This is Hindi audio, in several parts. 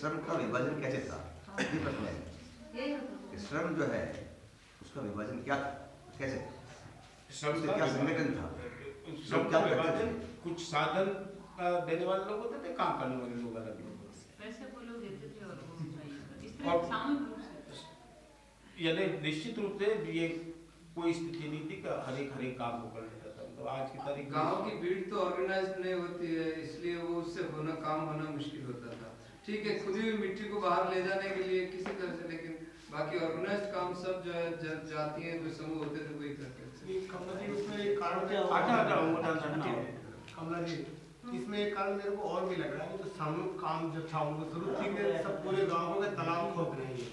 श्रम का विभाजन कैसे था? ये प्रश्न है। है। कि श्रम जो है उसका विभाजन क्या था? कैसे श्रम का क्या संगठन था? श्रम क्या का विभाजन कुछ साधन देने वाले लोग होते थे काम करने वाले लोग अलग लोग पैसे वो लोग देते थे और वो और- तरह सामूहिक रूप से। यानी निश्चित रूप से ये कोई स्थिति नहीं थी कि हर एक हर एक काम को कर लेता था। तो आज की तारीख गाँव की भीड़ तो ऑर्गेनाइज नहीं होती है इसलिए वो उससे होना काम होना मुश्किल होता था। ठीक है खुदी हुई मिट्टी को बाहर ले जाने के लिए किसी तरह से लेकिन बाकी ऑर्गेनाइज काम सब जो है ज- जाती है जो समूह होते थे वही करते थे कमला जी उसमें एक कारण क्या आटा आटा वो डालना ठीक ना कमला जी इसमें एक कारण मेरे को और भी लग रहा है कि सामूहिक काम जो था उनको ज़रूरत थी कि सब पूरे गाँव के तालाब खोद रहे हैं।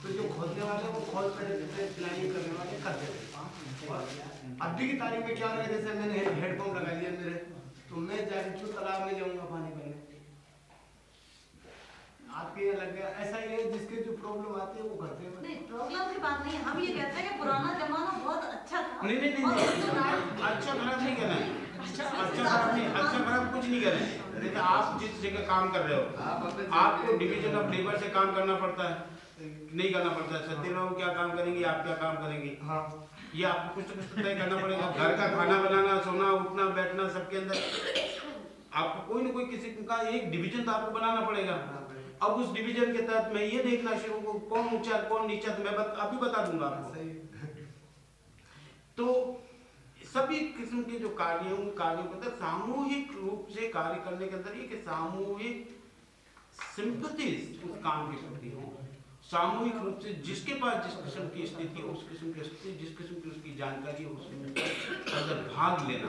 तो जो खोदने वाले वो खोद कर जैसे प्लानिंग करने वाले करते थे और अभी की तारीख में क्या हो रहा है जैसे मैंने हेडपम्प लगा लिया मेरे तो मैं जाके क्यों तालाब में जाऊँगा पानी भरने। आपके लग गया ऐसा ही है जिसके जो प्रॉब्लम आती है वो करते हैं। नहीं प्रॉब्लम की बात नहीं हम ये कहते हैं कि पुराना जमाना बहुत अच्छा था। नहीं नहीं नहीं, उसके बाद- अच्छा खराब नहीं कहना है। अच्छा खराब नहीं अच्छा खराब कुछ नहीं कहना है। देखिए आप जिस जगह काम कर रहे हो आपको डिवीज़न ऑफ़ लेबर से काम करना पड़ता है। नहीं करना पड़ता है सत्यनारायण क्या काम करेंगे आप क्या काम करेंगे? हाँ। ये आपको कुछ ना कुछ तय करना पड़ेगा। घर का खाना बनाना सोना उठना बैठना सबके अंदर। आपको कोई ना कोई किसी का एक डिवीज़न तो आपको बनाना पड़ेगा। अब उस डिवीज़न के तहत मैं ये देखना शुरू कौन ऊँचा कौन नीचा तो मैं बत, अभी बता दूँगा आपको। सही। तो सभी किस्म के जो कार्य उन कार्यों के अंदर सामूहिक रूप से कार्य करने के अंदर ये सामूहिक सिंपथी उस काम के प्रति हो। सामूहिक रूप से जिसके पास जिस किस्म की स्थिति है उस किस्म की स्थिति जिस किस्म की उसकी जानकारी है उसके अंदर भाग लेना।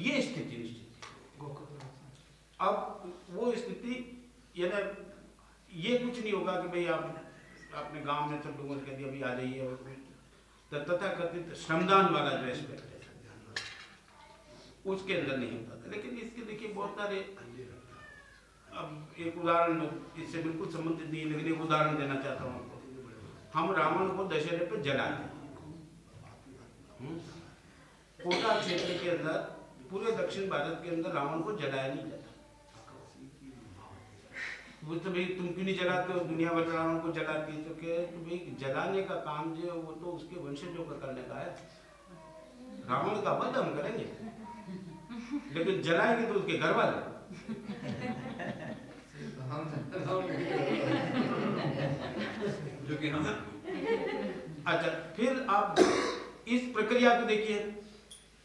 ये स्थिति निश्चित अब वो स्थिति यानी ये कुछ नहीं होगा कि भाई आप अपने गाँव में सब लोगों ने कह दिया, अभी आ जाइए और तथा कथित श्रमदान वाला जो एस्पेक्ट है उसके अंदर नहीं होता लेकिन इसके देखिए बहुत सारे, अब एक उदाहरण इससे बिल्कुल संबंधित नहीं लेकिन एक उदाहरण देना चाहता हूँ आपको। हम रावण को दशहरे पर जलाते हम्म? कोटा क्षेत्र के अंदर, पूरे दक्षिण भारत के अंदर रावण को जलाया नहीं जाता। वो तो भाई तुम क्यों नहीं जलाते हो? दुनिया भर रावण को जलाती है। तो कह कि भाई जलाने का काम जो है वो तो उसके वंशजों का करने का है। रावण का वध हम करेंगे। लेकिन जलाएँगे तो उसके घर वाले। जो कि हम अच्छा फिर आप इस प्रक्रिया को देखिए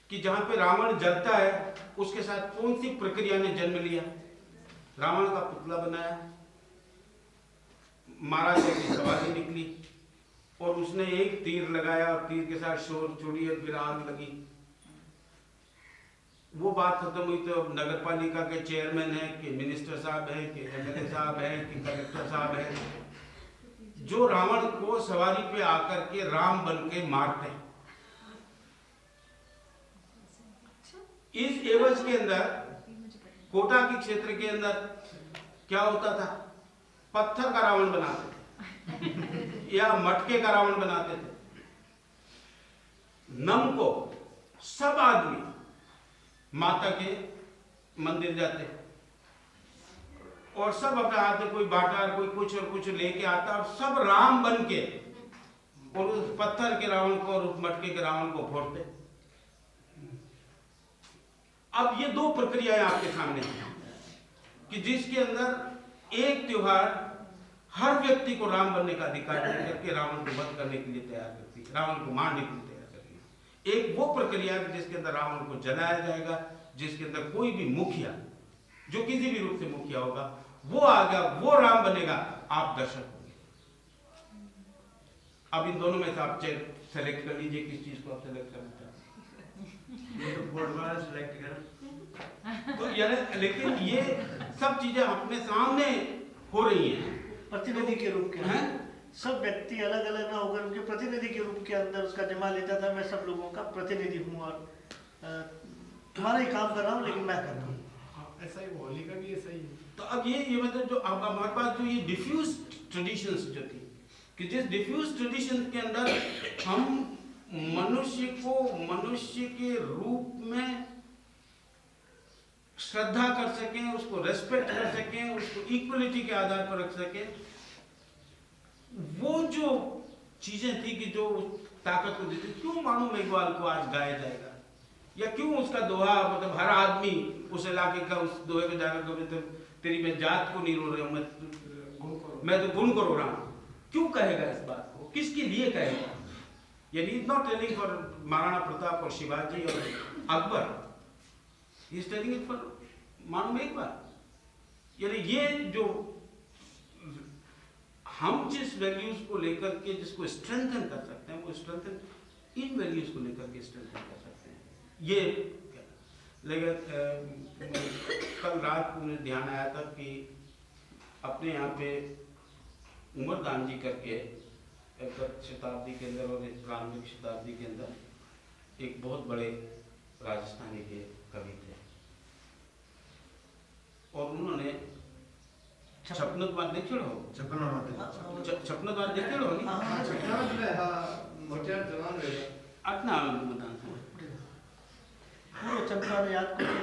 कि जहाँ पे रावण जलता है उसके साथ कौन सी प्रक्रिया ने जन्म लिया? रावण का पुतला बनाया। महाराज की सवारी निकली और उसने एक तीर लगाया और तीर के साथ शोर चुड़ी और फिर लगी। वो बात खत्म हुई तो नगर पालिका के चेयरमैन है, कि मिनिस्टर साहब है, कि एमएलए साहब है, कि कलेक्टर साहब है। जो रावण को सवारी पे आकर के राम बन के मारते इस एवज के अंदर कोटा के क्षेत्र के अंदर क्या होता था? पत्थर का रावण बनाते थे। या मटके का रावण बनाते थे। नम को सब आदमी माता के मंदिर जाते और सब अपने हाथ में कोई बाटा, कोई कुछ और कुछ लेके आता और सब राम बन के और उस पत्थर के रावण को और उस मटके के रावण को फोड़ते। अब ये दो प्रक्रियाएँ आपके सामने हैं कि जिसके अंदर एक त्योहार हर व्यक्ति को राम बनने का अधिकार दे करके रावण को वध करने के लिए तैयार करती है, रावण को मारने के लिए तैयार करती है। एक वो प्रक्रिया है जिसके अंदर रावण को जलाया जाएगा, जिसके अंदर कोई भी मुखिया, जो किसी भी रूप से मुखिया होगा, वो आ गया वो राम बनेगा, आप दर्शक होंगे। अब इन दोनों में से आप सेलेक्ट कर लीजिए, किस चीज़ को आप सेलेक्ट करना चाहते हैं। तो यानी लेकिन ये सब चीज़ें अपने सामने हो रही हैं। प्रतिनिधि के रूप के हैं? सब व्यक्ति अलग अलग ना होकर उनके प्रतिनिधि के रूप के अंदर उसका जमा लेता था। मैं सब लोगों का प्रतिनिधि हूँ और तुम्हारा ही काम कर रहा हूँ लेकिन मैं कर रहा हूँ। हाँ, ऐसा ही होली का भी ऐसा ही है। तो अब ये ये मतलब जो अब हमारे पास जो ये डिफ्यूज ट्रेडिशंस जो थी कि जिस डिफ्यूज ट्रेडिशन के अंदर हम मनुष्य को मनुष्य के रूप में श्रद्धा कर सकें उसको रेस्पेक्ट कर सकें उसको इक्वलिटी के आधार पर रख सकें। वो जो चीज़ें थी कि जो ताकत को देती क्यों मानो मेघवाल को आज गाया जाएगा? या क्यों उसका दोहा मतलब हर आदमी उस इलाके का उस दोहे को जाकर कभी तो तेरी मैं जात को नहीं रो रहा हूँ मैं मैं तो गुण को रो रहा हूँ। क्यों कहेगा इस बात को? किसके लिए कहेगा? यानी not telling for Maharana Pratap और शिवाजी और Akbar. He is telling it for मानो मेघवाल यानी ये जो हम जिस वैल्यूज़ को लेकर के जिसको स्ट्रेंथन कर सकते हैं, वो स्ट्रेंथन इन वैल्यूज़ को लेकर के स्ट्रेंथन कर सकते हैं। ये लेकिन कल रात को मुझे ध्यान आया था कि अपने यहाँ पे उमर दान जी करके शताब्दी के अंदर और प्रारंभिक शताब्दी के अंदर एक बहुत बड़े राजस्थानी के कवि थे। और उन्होंने हो हो नहीं हाँ। हाँ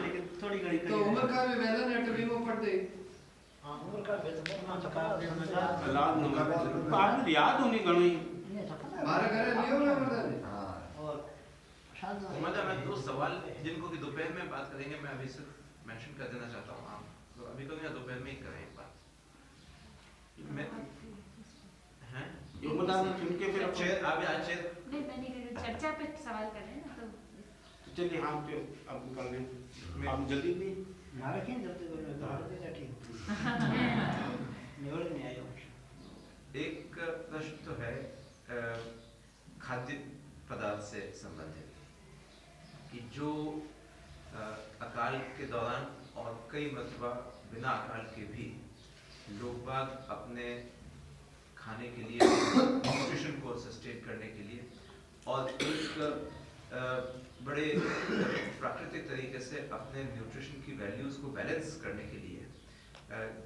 लेकिन थोड़ी घड़ी तो उम्र का में पढ़ते हाँ। उम्र का नंबर बाद याद होने घणो मारे घरे लियो ना हाँ। और मज़ा मैं दो सवाल जिनको कि दोपहर में बात करेंगे मैं अभी सिर्फ़ मेंशन कर देना चाहता हूँ। आप तो अभी कभी या दोपहर में ही करें एक बात मैं हैं ये मतदान चुन फिर चेयर आप आज चेयर नहीं मैं नहीं कर चर्चा पे सवाल कर रहे हैं ना तो चलिए हाँ अब निकाल लें आप जल्दी नहीं ना रखें जब तक वो दोबारा देगा ठीक निवड़ नहीं आया एक प्रश्न तो है खाद्य पदार्थ से संबंधित कि जो अकाल के दौरान और कई मरतबा बिना अकाल के भी लोग बाग अपने खाने के लिए न्यूट्रिशन को सस्टेन करने के लिए और एक बड़े प्राकृतिक तरीके से अपने न्यूट्रिशन की वैल्यूज़ को बैलेंस करने के लिए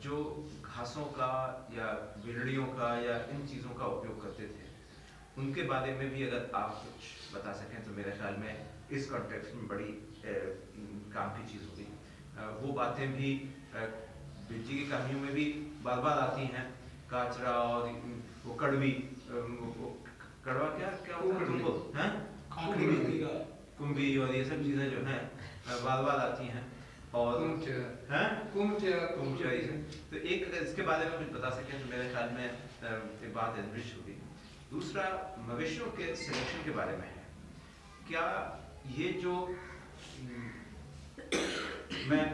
जो घासों का या बिलड़ियों का या इन चीज़ों का उपयोग करते थे। उनके बारे में भी अगर आप कुछ बता सकें तो मेरे ख्याल में इस कॉन्टेक्स्ट में बड़ी काम की चीज़ होगी। वो बातें भी बिरजी की कहानियों में भी बार बार आती हैं। काचरा और वो कड़वी वो- वो कड़वा क्या क्या होता है तुमको हैं? कुंभी और ये सब चीज़ें जो हैं बार बार आती हैं। और हैं? तो एक इसके बारे में कुछ बता सकें तो मेरे ख्याल में एक बात एनरिच होगी दूसरा मवेशियों के सिलेक्शन के बारे में है। क्या ये जो मैं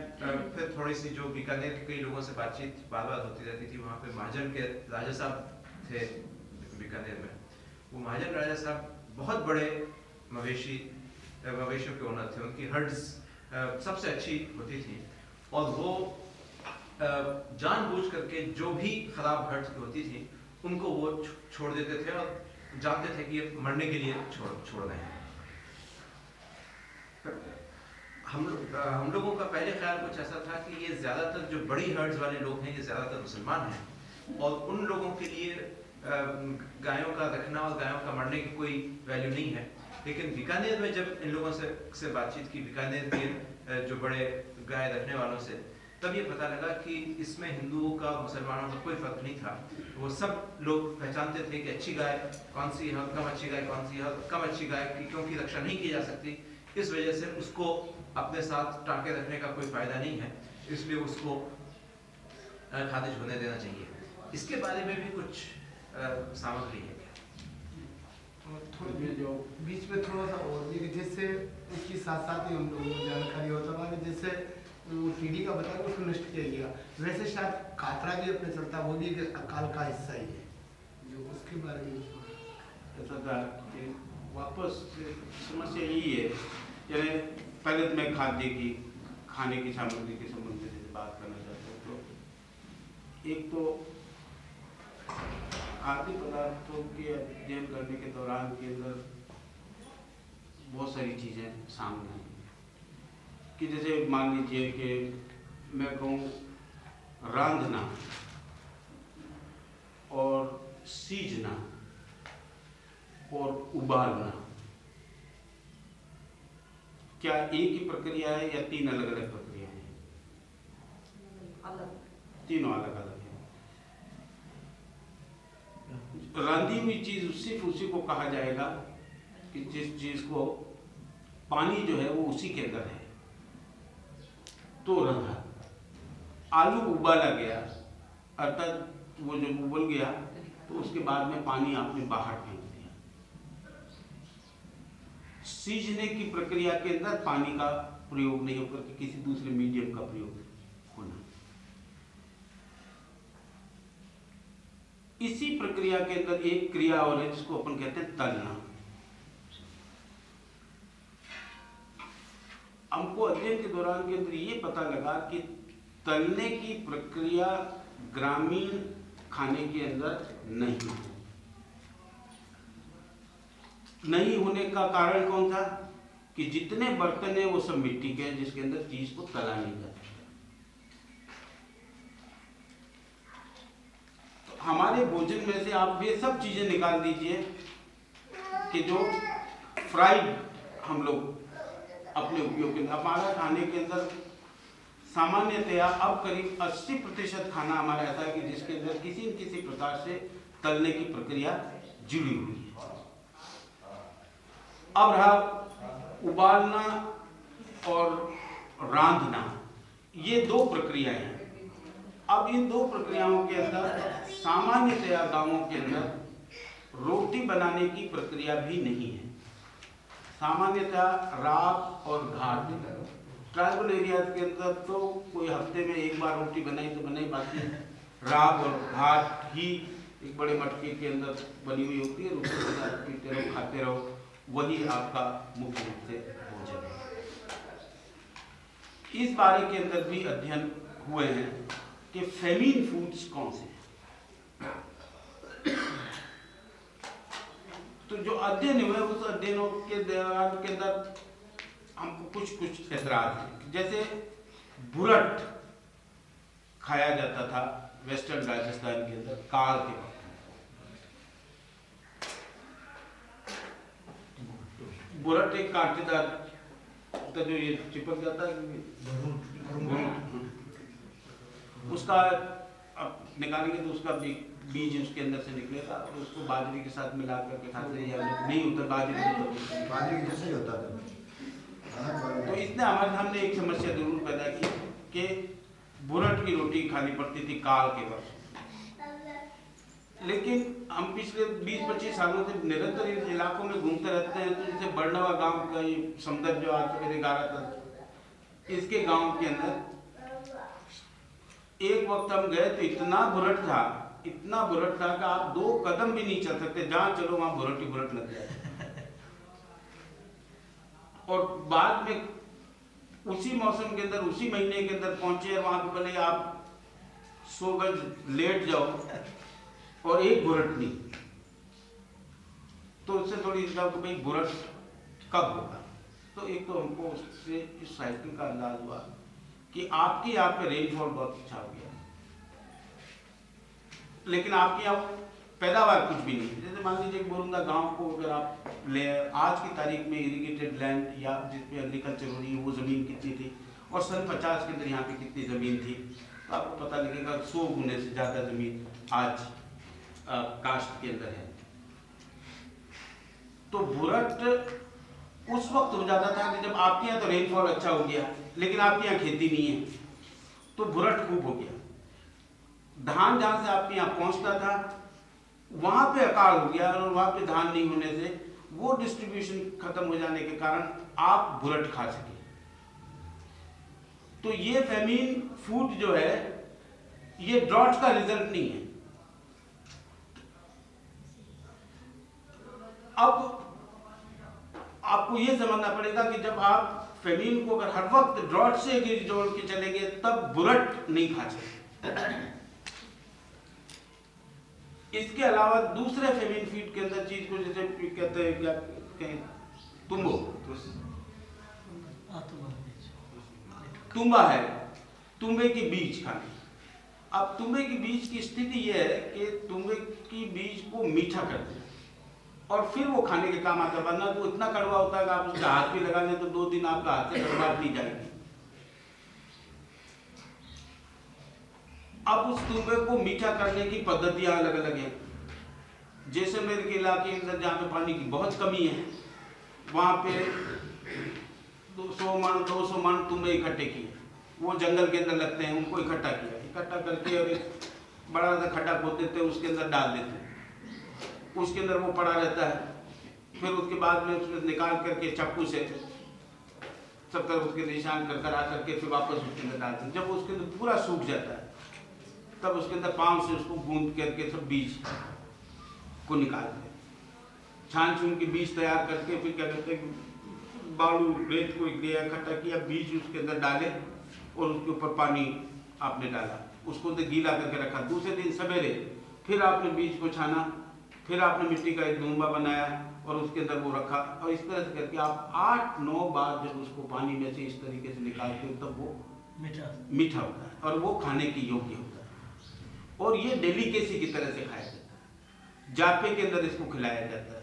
फिर थोड़ी सी जो बीकानेर के कई लोगों से बातचीत बार बार होती रहती थी वहाँ पे महाजन के राजा साहब थे बीकानेर में। वो महाजन राजा साहब बहुत बड़े मवेशी मवेशियों के ओनर थे उनकी हर्ड्स सबसे अच्छी होती थी। और वो अ, जानबूझ करके जो भी खराब हर्ड्स होती थी उनको वो छोड़ देते थे और जानते थे कि ये मरने के लिए छोड़ छोड़ रहे हैं। हम हम लोगों का पहले ख्याल कुछ ऐसा था कि ये ज़्यादातर जो बड़ी हर्ड्स वाले लोग हैं, ये ज़्यादातर मुसलमान हैं। और उन लोगों के लिए गायों का रखना और गायों का मरने की कोई वैल्यू नहीं है। लेकिन बीकानेर में जब इन लोगों से से बातचीत की, बीकानेर के जो बड़े गाय रखने वालों से, तब ये पता लगा कि इसमें हिंदुओं का, मुसलमानों का कोई फ़र्क नहीं था। वो सब लोग पहचानते थे कि अच्छी गाय, कौन सी है, कम अच्छी गाय, कौन सी है, कम अच्छी गाय, की क्योंकि रक्षा नहीं की जा सकती। इस वजह से उसको अपने साथ टाँके रखने का कोई फ़ायदा नहीं है इसलिए उसको खारिज होने देना चाहिए। इसके बारे में भी कुछ सामग्री है थोड़ी जो बीच में थोड़ा सा और भी जैसे उसके साथ साथ ही हम लोगों को जानकारी होता था कि जैसे वो टीडी का बता उसको नष्ट किया गया। वैसे शायद कातरा भी अपने चलता वो भी एक अकाल का हिस्सा ही है। जो उसके बारे में ऐसा था कि वापस समस्या यही है यानी पहले तो मैं खाद्य की, खाने की सामग्री के संबंध में बात करना चाहता हूँ। तो एक तो खाद्य पदार्थों के अध्ययन करने के दौरान के अंदर बहुत सारी चीज़ें सामने आई कि जैसे मान लीजिए कि मैं कहूँ, रांधना और सीजना और उबालना। क्या एक ही प्रक्रिया है या तीन अलग अलग प्रक्रिया है? तीनों अलग अलग है। रंधी हुई चीज़ सिर्फ़ उसी को कहा जाएगा कि जिस चीज़ को पानी जो है वो उसी के अंदर है। तो रंधा, आलू उबाला गया, अर्थात वो जब उबल गया तो उसके बाद में पानी आपने बाहर फेंक। सीजने की प्रक्रिया के अंदर पानी का प्रयोग नहीं होकर के किसी दूसरे मीडियम का प्रयोग होना। इसी प्रक्रिया के अंदर एक क्रिया और है जिसको अपन कहते हैं तलना। हमको अध्ययन के दौरान के अंदर ये पता लगा कि तलने की प्रक्रिया ग्रामीण खाने के अंदर नहीं है नहीं होने का कारण कौन था? कि जितने बर्तन है, वो सब मिट्टी के हैं, जिसके अंदर चीज़ को तला नहीं जाता। तो हमारे भोजन में से आप ये सब चीज़ें निकाल दीजिए कि जो फ्राइड हम लोग अपने उपयोग के, हमारा खाने के अंदर सामान्यतया अब करीब 80 प्रतिशत खाना हमारा ऐसा है कि जिसके अंदर किसी न किसी प्रकार से तलने की प्रक्रिया जुड़ी हुई अब रहा उबालना और रांधना। ये दो प्रक्रियाएँ हैं। अब इन दो प्रक्रियाओं के अंदर, सामान्यतया गाँवों के अंदर, रोटी बनाने की प्रक्रिया भी नहीं है। सामान्यतः रात और घाट। ट्राइबल एरिया के अंदर तो कोई हफ़्ते में एक बार रोटी बनाई तो बनाई बाकी राग और घाट ही एक बड़े मटके के अंदर बनी हुई होती है। रोटी पीते रहो, खाते रहो। वही आपका मुख्य रूप से भोजन है। इस बारे के अंदर भी अध्ययन हुए हैं कि फेमिन फूड्स कौन से हैं। तो जो अध्ययन हुए उस अध्ययनों के दौरान के अंदर हमको कुछ कुछ ऐतराज हैं। जैसे बुरट खाया जाता था वेस्टर्न राजस्थान के अंदर, काल के वक्त। में। बुरट एक कांटेदार का जो ये चिपक जाता है उसका अब निकालेंगे तो उसका भी बीज उसके अंदर से निकलेगा और उसको बाजरे के साथ मिला करके खाते हैं या नहीं उतर बाजरे बाजरे के जैसे ही होता था तो इसने हमारे सामने एक समस्या ज़रूर पैदा की कि बुरट की रोटी खानी पड़ती थी काल के वर्ष लेकिन हम पिछले 20-25 सालों से निरंतर इन इलाकों में घूमते रहते हैं तो जैसे बरनवा गाँव का ये समुद्र जो आज मेरे ग्यारह था इसके गाँव के अंदर, एक वक्त हम गए तो इतना बुरट था, इतना बुरट था कि आप दो कदम भी नहीं चल सकते, जहाँ चलो वहाँ बुरट ही बुरट लग जाए। और बाद में उसी मौसम के अंदर, उसी महीने के अंदर पहुँचे वहाँ पे बोले, आप सो गज लेट जाओ। और एक बुरट नहीं तो उससे थोड़ी इतना कि भाई बुरट कब होगा। तो एक तो हमको उससे इस साइकिल का अंदाज हुआ कि आपके यहाँ पे रेनफॉल बहुत अच्छा हो गया। लेकिन आपके यहाँ पैदावार कुछ भी नहीं। जैसे मान लीजिए बोरूँगा गाँव को अगर आप ले, आज की तारीख में इरिगेटेड लैंड या जिस पे एग्रीकल्चर हो रही है, वो ज़मीन कितनी थी? और सन पचास के अंदर यहाँ पे कितनी ज़मीन थी? तो आपको पता लगेगा सौ गुने से ज़्यादा ज़मीन आज कास्ट के अंदर है। तो बुरट उस वक्त हो जाता था कि जब आपके यहाँ तो रेनफॉल अच्छा हो गया, लेकिन आपके यहाँ खेती नहीं है तो बुरट खूब हो गया। धान जहाँ से आपके यहाँ पहुँचता था, वहाँ पे अकाल हो गया और वहाँ पे धान नहीं होने से वो डिस्ट्रीब्यूशन खत्म हो जाने के कारण आप बुरट खा सके। तो ये फेमीन फ़ूड जो है, ये ड्रॉट का रिज़ल्ट नहीं है। अब आपको ये समझना पड़ेगा कि जब आप फेमिन को अगर हर वक्त ड्रॉट से जोड़ के चलेंगे तब बुरट नहीं खा सकते। इसके अलावा दूसरे फेमिन फ़ीड के अंदर चीज़ को जैसे कहते हैं क्या कहें तुम्बो तुम्बा है तुम्बे की बीज खाने। अब तुम्बे की बीज की स्थिति यह है कि तुम्बे की बीज को मीठा करते हैं और फिर वो खाने के काम आता है, वरना तो इतना कड़वा होता है कि आप उसका हाथ भी लगा दें तो दो दिन आपका हाथ से कड़वाहट नहीं जाएगी। अब उस तुंबे को मीठा करने की पद्धतियाँ अलग अलग हैं मेरे के इलाके के अंदर जहाँ पे पानी की बहुत कमी है, वहाँ पे दो सौ मन, दो सौ मन तुंबे इकट्ठे किए। वो जंगल के अंदर लगते हैं, उनको इकट्ठा किया। इकट्ठा करके और एक बड़ा सा खड्डा खोद देते हैं उसके अंदर डाल देते हैं उसके अंदर वो पड़ा रहता है। फिर उसके बाद में उसमें निकाल करके चाकू से सब तरफ़ उसके निशान कर कर आ करके फिर वापस उसके अंदर डालते हैं। जब उसके अंदर पूरा सूख जाता है, तब उसके अंदर पाँव से उसको गूंद करके सब बीज को निकालते हैं। छान छून के बीज तैयार करके फिर क्या करते हैं बालू, रेत को इकट्ठा किया, बीज उसके अंदर डाले और उसके ऊपर पानी आपने डाला। उसको तो गीला करके रखा। दूसरे दिन सवेरे फिर आपने बीज को छाना। फिर आपने मिट्टी का एक डूंबा बनाया और उसके अंदर वो रखा और इस तरह से करके आप आठ नौ बार जब उसको पानी में से इस तरीके से निकालते हो तब वो मीठा। मीठा होता है और वो खाने के योग्य होता है। और ये डेलीकेसी की तरह से खाया जाता है। जापे के अंदर इसको खिलाया जाता है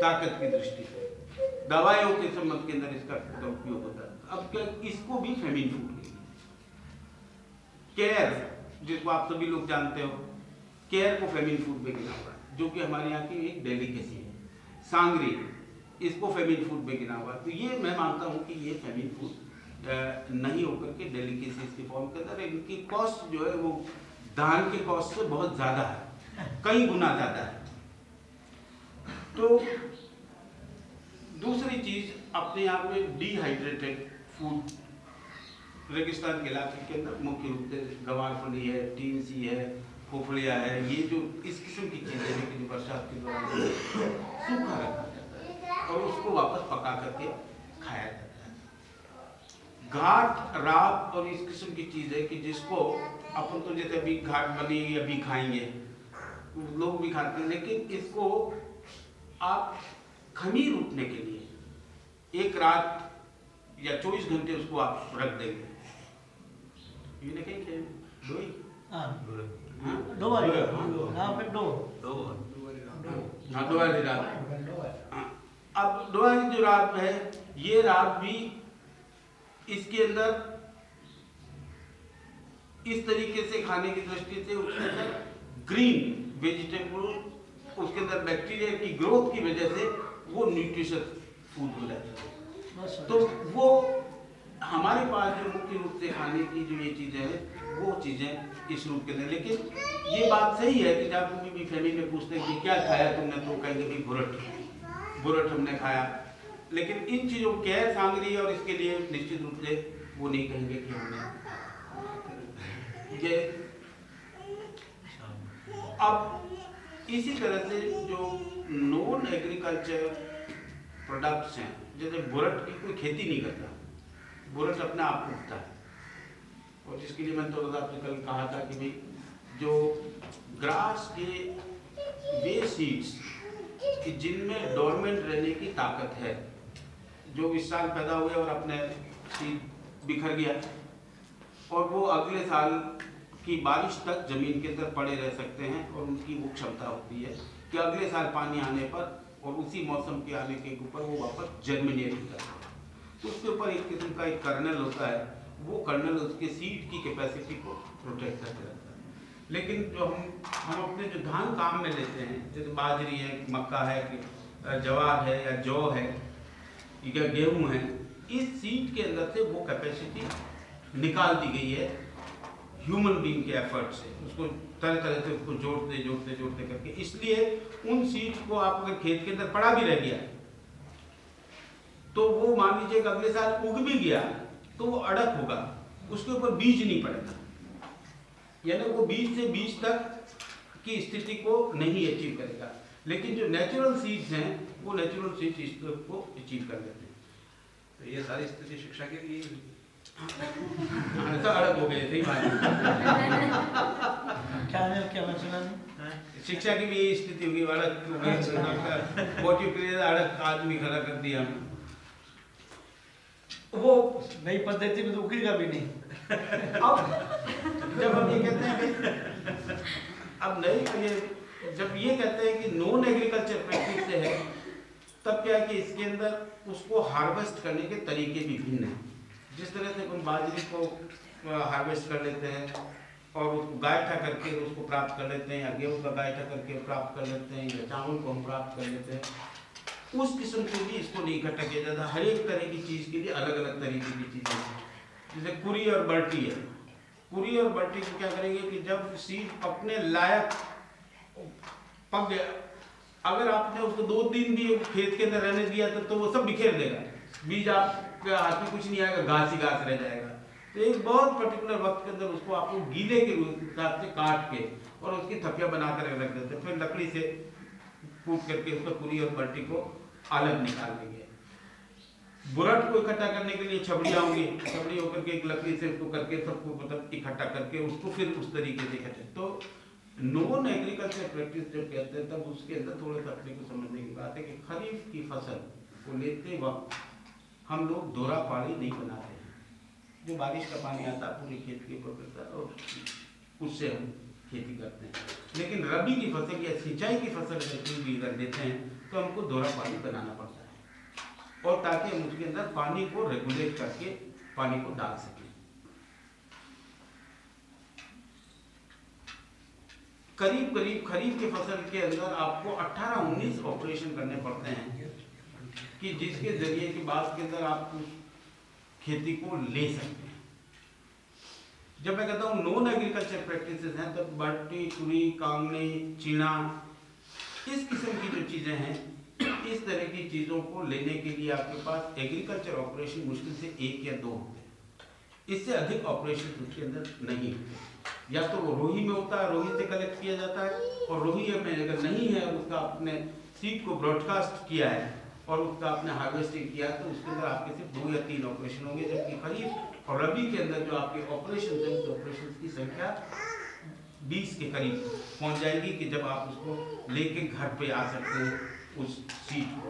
ताकत की दृष्टि से। दवाइयों के संबंध के अंदर इसका उपयोग होता है। अब क्या इसको भी फेमिन फ़ूड केयर जिसको आप सभी लोग जानते हो केयर को फेमिन फ़ूड में गिना हुआ जो कि हमारे यहाँ की एक डेलीकेसी है। सांगरी, इसको फेमिन फ़ूड में गिना हुआ है। तो ये मैं मानता हूँ कि ये फेमिन फ़ूड नहीं होकर के डेलीकेसी इसके फॉर्म के अंदर इनकी कॉस्ट जो है वो धान के कॉस्ट से बहुत ज़्यादा है। कई गुना ज़्यादा है। तो दूसरी चीज़, अपने आप में डिहाइड्रेटेड फ़ूड रेगिस्तान के इलाके के अंदर मुख्य रूप से गवार फली है, टीन सी है खोफड़िया है ये जो इस किस्म की चीज़ें हैं कि जो बरसात के दौरान सूखा रखा जाता है और उसको वापस पका करके खाया जाता है। घाट रात और इस किस्म की चीज़ है कि जिसको अपन तो जैसे अभी घाट बनी अभी खाएँगे। लोग भी खाते हैं लेकिन इसको आप खमीर उठने के लिए एक रात या 24 घंटे उसको आप रख देंगे। ये देखें कि दोई हाँ। हाँ? दो बार। दो- हाँ? फिर दो। हाँ दो वाली रात हाँ, अब दो वाली जो रात है ये रात भी इसके अंदर इस तरीके से खाने की दृष्टि से उसके अंदर ग्रीन वेजिटेबल उसके अंदर बैक्टीरिया की ग्रोथ की वजह से वो न्यूट्रिशियस फ़ूड हो जाता है। तो वो हमारे पास जो मुख्य रूप से खाने की जो ये चीज़ें हैं वो चीज़ें इस रूप के अंदर लेकिन ये बात सही है कि जब कभी भी फैमिली में पूछते हैं कि क्या खाया तुमने तो कहेंगे भी बुरट। बुरट हमने खाया। लेकिन इन चीज़ों को सांगरी और इसके लिए निश्चित रूप से वो नहीं कहेंगे कि हमने ये। अब इसी तरह से जो नॉन एग्रीकल्चर प्रोडक्ट्स हैं, जैसे बुरट की कोई खेती नहीं करता। बुरट अपने आप उगता है। और जिसके लिए मैंने तो आपसे कल कहा था कि भाई, जो ग्रास के वे सीड्स कि जिनमें डोरमेंट रहने की ताकत है, जो इस साल पैदा हुए और अपने सीड बिखर गया, और वो अगले साल की बारिश तक ज़मीन के अंदर पड़े रह सकते हैं और उनकी वो क्षमता होती है कि अगले साल पानी आने पर और उसी मौसम के आने के ऊपर वो वापस जर्मिनेट होता है। तो उसके ऊपर एक किस्म का एक कर्नल होता है वो कर्नल उसके सीड की कैपेसिटी को प्रोटेक्ट करते रहता है। लेकिन जो हम हम अपने जो धान काम में लेते हैं, जैसे बाजरी है, मक्का है जवार है या जौ है, या गेहूँ है, इस सीड के अंदर से वो कैपेसिटी निकाल दी गई है ह्यूमन बींग के एफर्ट से। उसको तरह तरह से उसको जोड़ते जोड़ते जोड़ते करके। इसलिए उन सीड्स को आप अगर खेत के अंदर पड़ा भी रह गया तो वो मान लीजिए अगले साल उग भी गया। तो वो अड़क होगा। उसके ऊपर बीज नहीं पड़ेगा। यानी वो बीज से बीज तक की स्थिति को नहीं अचीव करेगा। लेकिन जो नेचुरल सीड्स हैं वो नेचुरल सीड्स इस को अचीव कर लेते हैं। तो ये सारी स्थिति शिक्षा के लिए अड़क हो गए नहीं शिक्षा की भी यही स्थिति होगी अड़क हो गई। अड़क आदमी खड़ा कर दिया। वो नई पद्धति में तो उगेगा भी नहीं। अब जब हम ये कहते हैं कि अब नहीं ये जब ये कहते हैं कि नॉन एग्रीकल्चर प्रैक्टिस से है, तब क्या है कि इसके अंदर उसको हार्वेस्ट करने के तरीके भी भिन्न हैं। जिस तरह से हम बाजरी को हार्वेस्ट कर लेते हैं और उसको गायठा करके उसको प्राप्त कर लेते हैं या गेहूँ का गायठा करके प्राप्त कर लेते हैं या चावल को हम प्राप्त कर लेते हैं। उस किस्म के भी इसको नहीं इकट्ठा किया जाता हर एक तरह की चीज़ के लिए अलग अलग तरीके की चीज़ें जैसे कुरी और बल्टी है। कुरी और बल्टी को क्या करेंगे कि जब सीड अपने लायक पक गया अगर आपने उसको दो दिन भी खेत के अंदर रहने दिया तो, तो वो सब बिखेर देगा। बीज आपके हाथ में कुछ नहीं आएगा घास ही घास रह जाएगा। तो एक बहुत पर्टिकुलर वक्त के अंदर उसको आपको गीले के हिसाब से काट के और उसकी थपिया बनाकर रख देते फिर लकड़ी से कूट करके उसको पूरी और बल्टी को अलग निकाल देंगे बुरट को इकट्ठा करने के लिए छबड़ियाँ होंगी छबड़ी होकर के एक लकड़ी से उसको करके सबको मतलब इकट्ठा करके उसको फिर उस तरीके से इकट्ठा तो नॉन एग्रीकल्चर प्रैक्टिस जब कहते हैं, तब उसके अंदर थोड़ा सा अपने को समझने की बात है कि खरीफ की फ़सल को लेते वक्त हम लोग दोहरा पानी नहीं बनाते हैं। जो बारिश का पानी आता है, पूरे खेत के ऊपर गिरता है और उससे हम खेती करते हैं। लेकिन रबी की फ़सल या सिंचाई की फ़सल भी अगर देते हैं तो हमको दोहरा पानी बनाना पड़ता है। और ताकि हम उसके अंदर पानी को रेगुलेट करके पानी को डाल सकें। करीब करीब, खरीफ की फ़सल के अंदर आपको 18-19 ऑपरेशन करने पड़ते हैं कि जिसके ज़रिए की बात के अंदर आप खेती को ले सकते हैं। जब मैं कहता हूँ नॉन एग्रीकल्चर प्रैक्टिसेस हैं तो बट्टी कुरी कांगनी चीना इस किस्म की जो चीज़ें हैं इस तरह की चीज़ों को लेने के लिए आपके पास एग्रीकल्चर ऑपरेशन मुश्किल से एक या दो होते हैं। इससे अधिक ऑपरेशन उसके अंदर नहीं होते। या तो वो रोही में होता है, रोही से कलेक्ट किया जाता है, और रोही में अगर नहीं है उसका आपने सीड को ब्रॉडकास्ट किया है, और उसका आपने हार्वेस्टिंग किया तो उसके अंदर आपके सिर्फ़ दो या तीन ऑपरेशन होंगे, जबकि खरीफ और रबी के अंदर जो आपके ऑपरेशन है ऑपरेशन की संख्या बीस के करीब पहुँच जाएगी कि जब आप उसको लेके घर पे आ सकते हैं उस सीट को।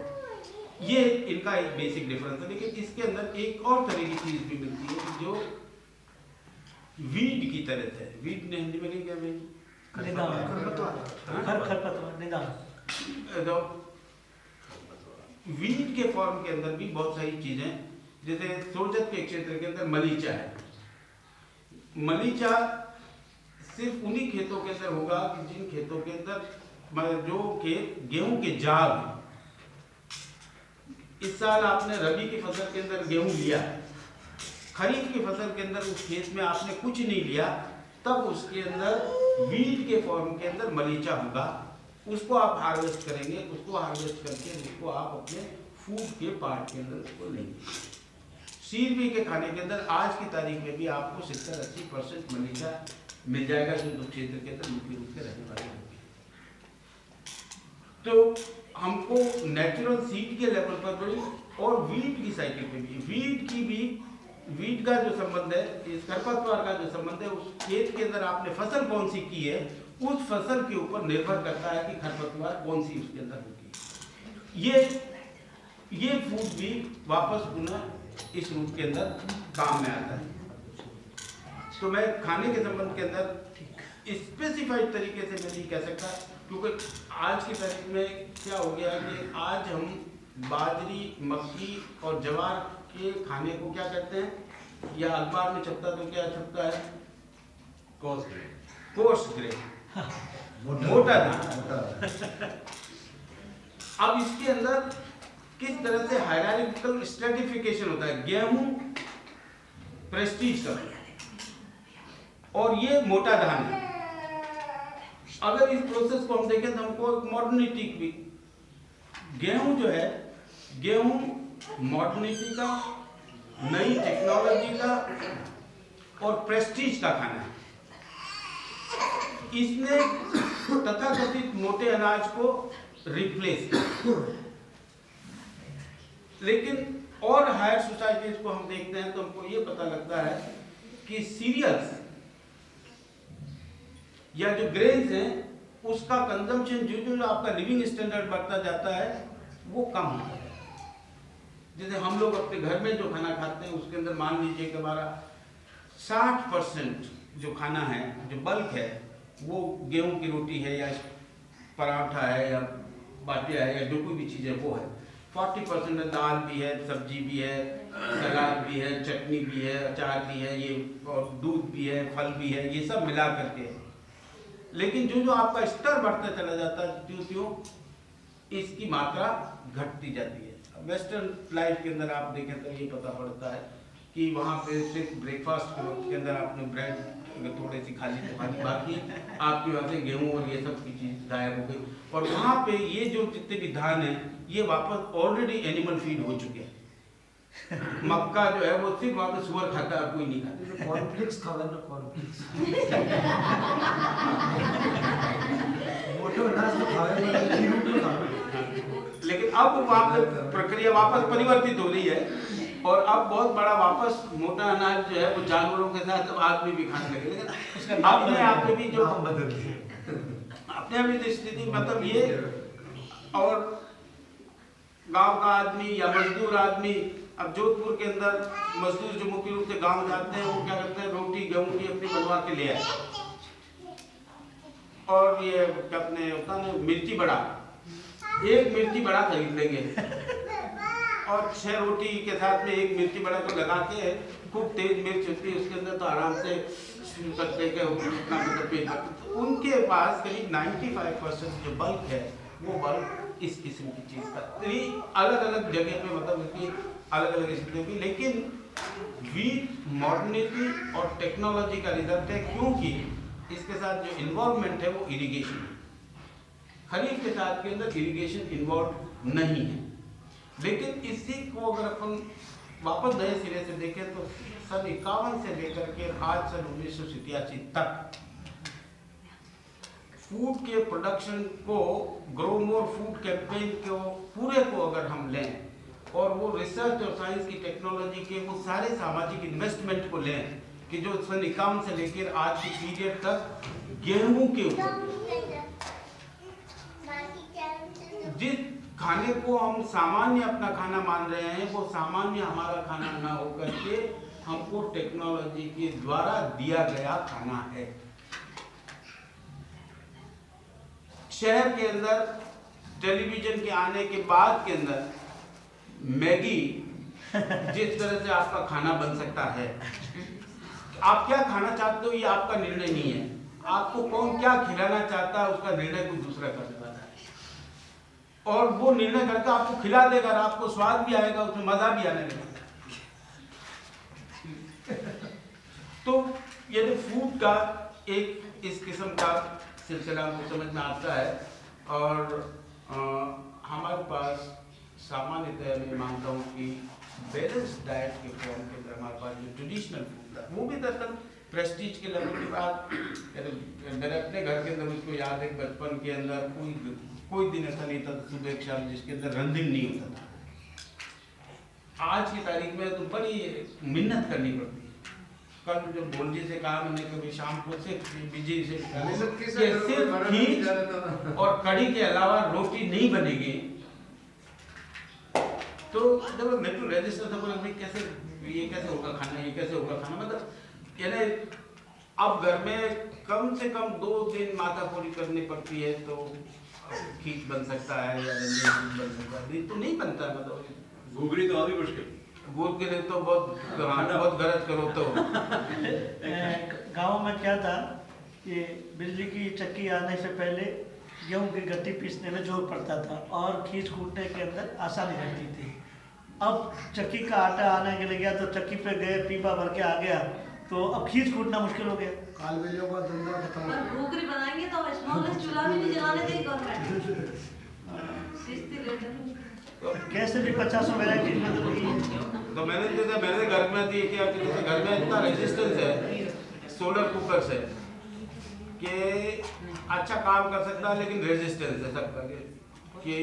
ये इनका एक बेसिक डिफरेंस है। लेकिन इसके अंदर एक और तरह की चीज़ भी मिलती है जो वीड की तरह है। वीड ने हिंदी में नहीं क्या खर खरपतवार तो वीड के फॉर्म के अंदर भी बहुत सारी चीज़ें जैसे सोजत के क्षेत्र के अंदर मलीचा है। मलीचा सिर्फ़ उन्हीं खेतों के अंदर होगा कि जिन खेतों के अंदर जो खेत, गेहूँ के जाग इस साल आपने रबी की फ़सल के अंदर गेहूँ लिया। खरीफ की फ़सल के अंदर उस खेत में आपने कुछ नहीं लिया। तब उसके अंदर वीड के फॉर्म के अंदर मलीचा होगा। उसको आप हार्वेस्ट करेंगे, उसको हार्वेस्ट करके उसको आप अपने फ़ूड के पार्ट के अंदर उसको लेंगे। सीरवी के खाने के अंदर आज की तारीख में भी आपको सत्तर, अस्सी परसेंट मलीचा मिल जाएगा जो उस क्षेत्र के अंदर मुख्य रूप से रहने वाले होंगे तो हमको नेचुरल सीड के लेवल पर भी और वीट की साइकिल पे भी वीट की भी वीट का जो संबंध है, इस खरपतवार का जो संबंध है, उस खेत के अंदर आपने फ़सल कौन सी की है, उस फ़सल के ऊपर निर्भर करता है कि खरपतवार कौन सी उसके अंदर होगी। ये ये फ़ूड भी वापस पुनः इस रूप के अंदर काम में आता है। तो मैं खाने के संबंध के अंदर स्पेसिफाइड तरीके से मैं नहीं कह सकता क्योंकि आज की तारीख में क्या हो गया कि आज हम बाजरी मक्की और जवार के खाने को क्या कहते हैं? या अखबार में छपता तो क्या छपता है? कोर्स कोर्स मोटा। दाना। अब इसके अंदर किस तरह से हायरार्किकल स्ट्रेटिफिकेशन होता है? गेहूँ प्रेस्टीज का। और ये मोटा धान है। अगर इस प्रोसेस को हम देखें तो हमको मॉडर्निटी भी गेहूँ जो है, गेहूँ मॉडर्निटी का, नई टेक्नोलॉजी का और प्रेस्टीज का खाना है। इसने तथाकथित मोटे अनाज को रिप्लेस लेकिन और हायर सोसाइटीज को हम देखते हैं तो हमको ये पता लगता है कि सीरियल्स या जो ग्रेन्स हैं, उसका कंजम्पशन जो जो आपका लिविंग स्टैंडर्ड बढ़ता जाता है, वो कम होता है। जैसे हम लोग अपने घर में जो खाना खाते हैं, उसके अंदर मान लीजिए कि हमारा साठ परसेंट जो खाना है, जो बल्क है, वो गेहूँ की रोटी है या पराठा है या बाटिया है या जो कोई भी चीज़ है, वो है। फोर्टी परसेंट दाल भी है, सब्ज़ी भी है, सलाद भी है, चटनी भी है, अचार भी है, ये और दूध भी है, फल भी है, ये सब मिला करके है लेकिन जो जो आपका स्तर बढ़ता चला जाता है त्यों त्यों इसकी मात्रा घटती जाती है। वेस्टर्न लाइफ के अंदर आप देखें तो ये पता पड़ता है कि वहाँ पे सिर्फ़ ब्रेकफास्ट के वक्त के अंदर आपने ब्रेड थोड़ी सी खाली खाली बाकी आपके वहाँ से गेहूँ और ये सब की चीज़ गायब हो गई। और वहाँ पे ये जो जितने भी धान है, ये वापस ऑलरेडी एनिमल फ़ीड हो चुके हैं। मक्का जो है वो सिर्फ़ वहाँ पे सुअर खाता है और कोई नहीं खाता। कॉर्नफ्लेक्स खावा ना कॉर्नफ्लेक्स पर लेकिन अब वहाँ पे प्रक्रिया वापस परिवर्तित हो रही है और अब बहुत बड़ा वापस मोटा अनाज जो है वो जानवरों के साथ अब आदमी भी खाने लगे। लेकिन अपने आप भी जो नाम बदल दिए अपने आप में जो स्थिति मतलब ये और गाँव का आदमी या मजदूर आदमी अब जोधपुर के अंदर मजदूर जो मुख्य रूप से गाँव जाते हैं, वो क्या करते हैं? रोटी, गेहूँ की अपनी बनवा के ले आए। और ये अपने मिर्ची बड़ा, एक मिर्ची बड़ा खरीद लेंगे। और छह रोटी के साथ में एक मिर्ची बड़ा को लगा के खूब तेज मिर्च होती है, उसके अंदर तो आराम से करते के उतना मतलब पेट तो उनके पास करीब 95 परसेंट जो बल्क है, वो बल्क इस किस्म की चीज़ का। अलग अलग जगह पे मतलब अलग अलग स्थिति होगी लेकिन मॉडर्निटी और टेक्नोलॉजी का रिज़ल्ट है क्योंकि इसके साथ जो इन्वॉल्वमेंट है वो इरिगेशन है। खरीफ के साथ के अंदर इरिगेशन इन्वॉल्व नहीं है। लेकिन इसी को अगर अपन वापस नए सिरे से देखें तो सन इक्यावन से लेकर के आज सन उन्नीस सौ सितयासी तक फ़ूड के प्रोडक्शन को ग्रो मोर फ़ूड कैंपेन को, पूरे को अगर हम लें और वो रिसर्च और साइंस की टेक्नोलॉजी के वो सारे सामाजिक इन्वेस्टमेंट को लें कि जो सन इक्यावन से लेकर आज की पीरियड तक गेहूँ के ऊपर जिस खाने को हम सामान्य अपना खाना मान रहे हैं वो सामान्य हमारा खाना ना होकर के हमको टेक्नोलॉजी के द्वारा दिया गया खाना है। शहर के अंदर टेलीविज़न के आने के बाद के अंदर मैगी जिस तरह से आपका खाना बन सकता है। आप क्या खाना चाहते हो ये आपका निर्णय नहीं है। आपको कौन क्या खिलाना चाहता है उसका निर्णय कोई दूसरा कर देता है। और वो निर्णय करके आपको खिला देगा आपको स्वाद भी आएगा उसमें मज़ा भी आने लगेगा। तो ये फ़ूड का एक इस किस्म का सिलसिला समझ में आता है और अ, हमारे पास सामान्यतः मैं मानता हूँ कि बैलेंस डाइट के फॉर्म के अंदर हमारे पास जो ट्रेडिशनल फ़ूड था वो भी दरअसल प्रेस्टीज के लेवल के बाद मेरे अपने घर के अंदर मुझको याद है बचपन के अंदर कोई कोई दिन ऐसा नहीं था सुबह एक शाम जिसके अंदर रंधन नहीं होता था। आज की तारीख में तो बड़ी मिन्नत करनी पड़ती है। कल जो बोलजी से कहा मैंने कभी शाम को से विजय से सिर्फ़ था। और कड़ी के अलावा रोटी नहीं बनेगी। तो जब मेरे को रजिस्टर था बोला भाई कैसे ये कैसे होगा खाना ये कैसे होगा खाना? मतलब यानी अब घर में कम से कम दो दिन माता पूरी करनी पड़ती है तो खींच बन सकता है या बन सकता है। तो नहीं बनता है मतलब। घुगरी तो अभी मुश्किल। गोद के लिए तो बहुत हाँ, बहुत गरज करो तो। गाँव में क्या था कि बिजली की चक्की आने से पहले गेहूँ की गट्टी पीसने में ज़ोर पड़ता था और खींच कूटने के अंदर आसानी रहती थी। अब चक्की का आटा आने के लिए गया तो चक्की पे गए पीपा भर के आ गया तो अब खींच कूटना मुश्किल हो गया। काल बेलियों का धंधा खत्म और भूखरी बनाएँगे तो स्मॉलेस्ट चूल्हा भी नहीं जलाने देगी गवर्नमेंट कैसे भी पचासों बदल गई तो मैंने जैसे मेरे घर में थी कि आपके जैसे घर में इतना रेजिस्टेंस है सोलर कुकर से कि अच्छा काम कर सकता है लेकिन रेजिस्टेंस है सबका कि कि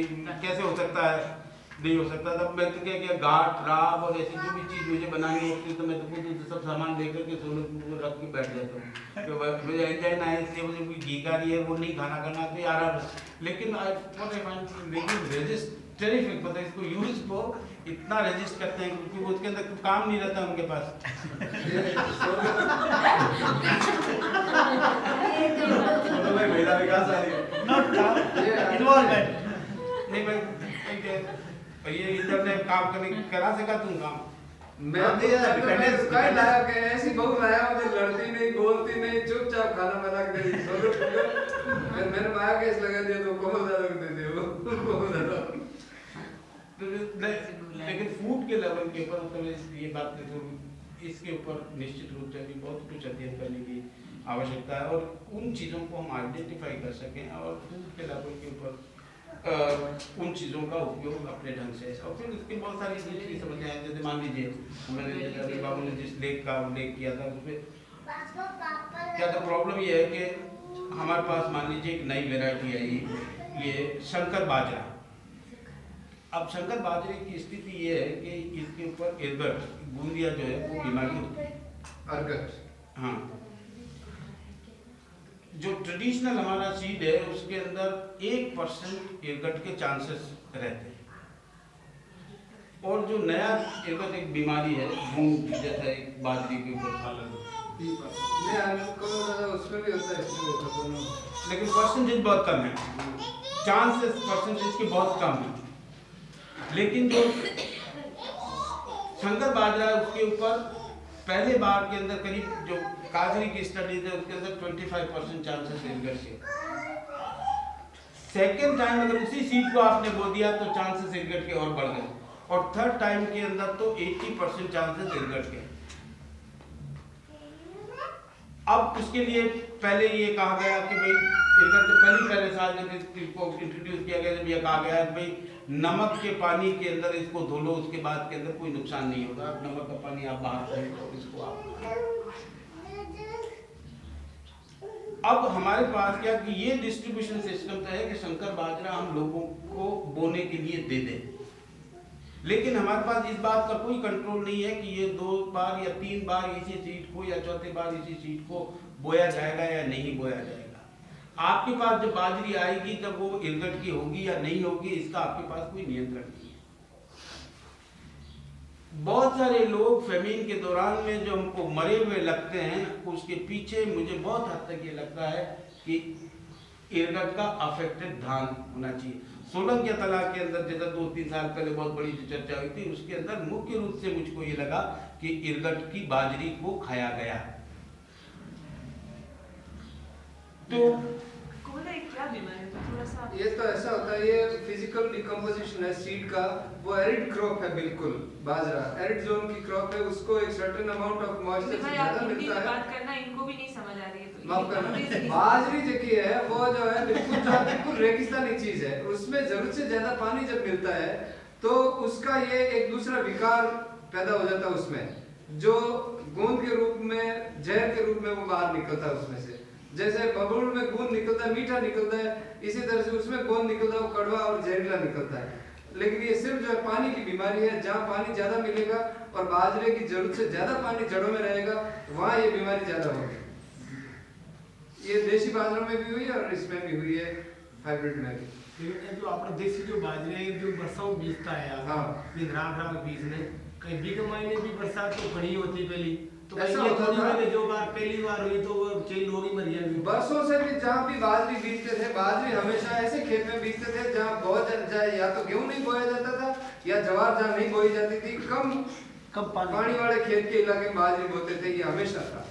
कैसे हो सकता है? नहीं हो सकता तब मैं तो क्या किया घाट राब और ऐसी जो भी चीज़ मुझे बनानी होती है तो मैं तो खुद ही सब सामान लेकर के कुकर रख के बैठ जाता हूँ। कि वह- मुझे एंजाइन आए इसलिए मुझे कोई घी का नहीं है वो नहीं खाना करना तो से लेकिन रेजिस्ट टेरिफिक मतलब इसको यूज़ को इतना रेजिस्ट करते हैं क्योंकि उसके अंदर कोई काम नहीं रहता उनके पास। तो महिला विकास आ रही है नहीं भाई ठीक है। और ये इधर ने काम करने करा सका तुम काम? मैं हाँ, तो तो- तो ऐसी बहू लाया मुझे लड़ती नहीं बोलती नहीं चुपचाप खाना बना के मैंने माया केस लगा दिया तो कोमल दादा को दे दिया वो कोमल दादा। तो लेकिन फ़ूड के लेवल के ऊपर मतलब ये बात तो इसके ऊपर निश्चित रूप से अभी बहुत कुछ अध्ययन करने की आवश्यकता है और उन चीज़ों को हम आइडेंटिफाई कर सकें और फ़ूड के लेवल के ऊपर उन चीज़ों का उपयोग अपने ढंग से और फिर उसकी बहुत सारी दूसरी समस्याएँ जैसे मान लीजिए मैंने अभी बाबू ने जिस लेख का उल्लेख किया था उसमें क्या तो प्रॉब्लम ये है कि हमारे पास मान लीजिए एक नई वेराइटी आई ये शंकर बाजरा। अब शंकर बाजरे की स्थिति ये है कि इसके ऊपर इर्गट बूंदिया जो है वो बीमारी होती है। अर्गट हाँ। जो ट्रेडिशनल हमारा सीड है उसके अंदर एक परसेंट इर्गट के चांसेस रहते हैं। और जो नया इर्गट एक बीमारी है मूंग जैसा एक बाजरी के ऊपर है। है दोनों। लेकिन परसेंटेज बहुत कम है। चांसेस परसेंटेज के बहुत कम है। लेकिन जो शंकर बाजरा उसके ऊपर पहले बार के अंदर करीब जो काजरी की स्टडीज़ है उसके अंदर 25 परसेंट चांसेस इर्गट के सेकेंड टाइम अगर उसी सीट को आपने बो दिया तो चांसेस इर्गट के और बढ़ गए। और थर्ड टाइम के अंदर तो 80 परसेंट चांसेस इर्गट के अब उसके लिए पहले ये कहा गया कि भाई जो पहली पहले साल जब इसको इंट्रोड्यूस किया गया, जब ये कहा गया भाई नमक के पानी के अंदर इसको धो लो, उसके बाद के अंदर कोई नुकसान नहीं होगा आप नमक का पानी आप बाहर करें तो इसको आप अब हमारे पास क्या कि ये डिस्ट्रीब्यूशन सिस्टम तो है कि शंकर बाजरा हम लोगों को बोने के लिए दे दें। लेकिन हमारे पास इस बात का कोई कंट्रोल नहीं है कि ये दो बार या तीन बार इसी सीट को या चौथे बार इसी सीट को बोया जाएगा या नहीं बोया जाएगा। आपके पास जब बाजरी आएगी, तब वो इर्गट की होगी या नहीं होगी, इसका आपके पास कोई नियंत्रण नहीं है। बहुत सारे लोग फेमीन के दौरान में जो हमको मरे हुए लगते हैं, उसके पीछे मुझे बहुत हद तक ये लगता है कि इर्गट का अफेक्टेड धान होना चाहिए। सोलंग के तलाक के अंदर, जैसा दो तीन साल पहले बहुत बड़ी जो चर्चा हुई थी, उसके अंदर मुख्य रूप से मुझको ये लगा कि इर्गट की बाजरी को खाया गया। है थोड़ा सा ये तो ऐसा होता है ये फ़िज़िकल डिकम्पोजिशन है सीड का वो एरिड क्रॉप है बिल्कुल बाजरा। एरिड जोन की क्रॉप है उसको एक सर्टेन अमाउंट ऑफ़ मॉइस्चर ज़्यादा मिलता है। बात करना इनको भी नहीं समझ आ रही है तो माफ़ करना। बाजरी जो की है वो जो है बिल्कुल जो बिल्कुल रेगिस्तानी चीज़ है। उसमें ज़रूरत से ज़्यादा पानी जब मिलता है तो उसका ये एक दूसरा विकार पैदा हो जाता है उसमें। जो गोंद के रूप में जहर के रूप में वो बाहर निकलता है उसमें से। जैसे बबूल में गोंद निकलता है मीठा निकलता है इसी तरह से उसमें गोंद निकलता है वो कड़वा और जहरीला निकलता है। लेकिन ये सिर्फ़ जो है पानी की बीमारी है जहाँ पानी ज़्यादा मिलेगा और बाजरे की ज़रूरत से ज़्यादा पानी जड़ों में रहेगा वहाँ ये बीमारी ज़्यादा होगी। ये देशी बाजरों में भी हुई है और इसमें भी हुई है हाइब्रिड में भी। जो अपना देसी जो बाजरे जो बरसात बीजता है हाँ। इंद्राम राम बीजने कहीं बीघ महीने भी बरसात तो खड़ी होती पहली। तो ऐसा होता था। महीने जो बार पहली बार हुई तो वो बरसों से भी जहाँ भी बाजरी बीजते थे बाजरी हमेशा ऐसे खेत में बीजते थे जहाँ बहुत जाए या तो गेहूँ नहीं बोया जाता था या ज्वार जहाँ नहीं बोई जाती थी कम कम पानी। पानी वाले खेत के इलाके में बाजरी बोते थे ये हमेशा था।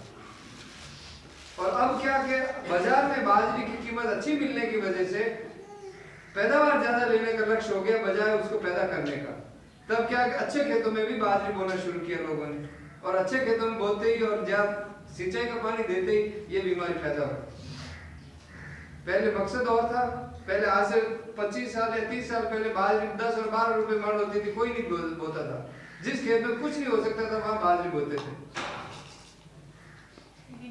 और अब क्या कि बाज़ार में बाजरी की कीमत अच्छी मिलने की वजह से पैदावार ज़्यादा लेने का लक्ष्य हो गया बजाय उसको पैदा करने का। तब क्या कि अच्छे खेतों में भी बाजरी बोना शुरू किया लोगों ने। और अच्छे खेतों में बोते ही और ज़्यादा सिंचाई का पानी देते ही ये बीमारी पैदा हो। पहले मकसद और था, पहले आज से 25 साल या 30 साल पहले बाजरी 10 और 12 रुपए मण होती थी, कोई नहीं बोता था। जिस खेत में कुछ नहीं हो सकता था, वहाँ बाजरी बोते थे।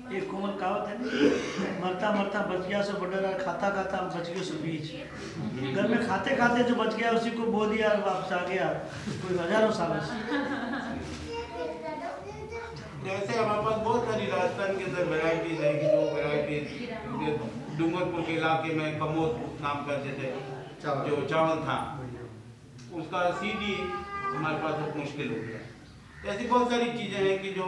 ये कोमल कहावत है मरता मरता बच गया सो बड़ा रहा खाता खाता बच गया सो बीज। घर में खाते खाते जो बच गया, उसी को बो दिया वापस आ गया। कोई हज़ारों सालों से। जैसे हमारे पास बहुत सारी राजस्थान के अंदर वेराइटीज है कि जो वेराइटीज डूंगरपुर के इलाके में कमोद नाम का जैसे चावल। जो चावल था। उसका सीधी हमारे पास अब मुश्किल हो गया ऐसी बहुत सारी चीज़ें हैं कि जो